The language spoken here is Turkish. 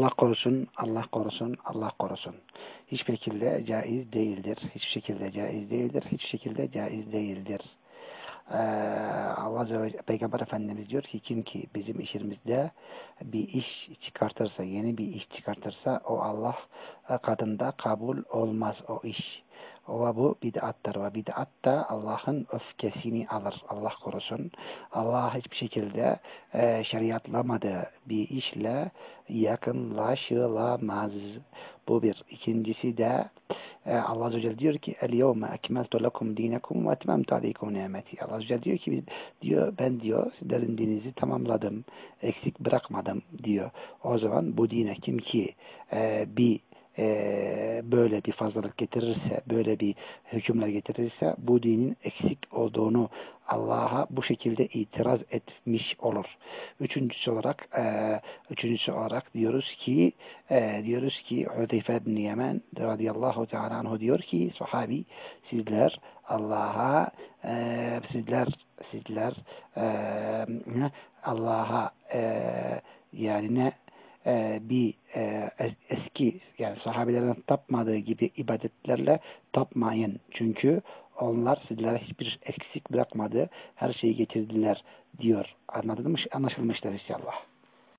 Allah korusun, Allah korusun, Allah korusun. Hiçbir şekilde caiz değildir. Hiçbir şekilde caiz değildir. Hiçbir şekilde caiz değildir. Ee, Allah Azze ve Peygamber Efendimiz diyor ki kim ki bizim işimizde bir iş çıkartırsa, yeni bir iş çıkartırsa o Allah kadında kabul olmaz o iş. Ve bu bid'attır ve bid'at da Allah'ın öfkesini alır. Allah korusun. Allah hiçbir şekilde e, şeriatlamadığı bir işle yakınlaşılamaz. Bu bir. İkincisi de e, Allah Azze ve Celle diyor ki el yevme ekmeltu lekum dinekum ve etmemtu aleykum. Allah Azze ve Celle diyor ki diyor ben diyor sizlerin dininizi tamamladım. Eksik bırakmadım diyor. O zaman bu dine kim ki e, bir e, böyle bir fazlalık getirirse, böyle bir hükümler getirirse bu dinin eksik olduğunu Allah'a bu şekilde itiraz etmiş olur. Üçüncüsü olarak e, üçüncüsü olarak diyoruz ki e, diyoruz ki Hudeyfe bin Yemen radıyallahu teala anhu diyor ki sahabi sizler Allah'a e, sizler sizler e, Allah'a e, yani ne e, bir e, eski yani sahabelerin tapmadığı gibi ibadetlerle tapmayın. Çünkü onlar sizlere hiçbir eksik bırakmadı. Her şeyi getirdiler diyor. Anladın mı? Anlaşılmışlar inşallah.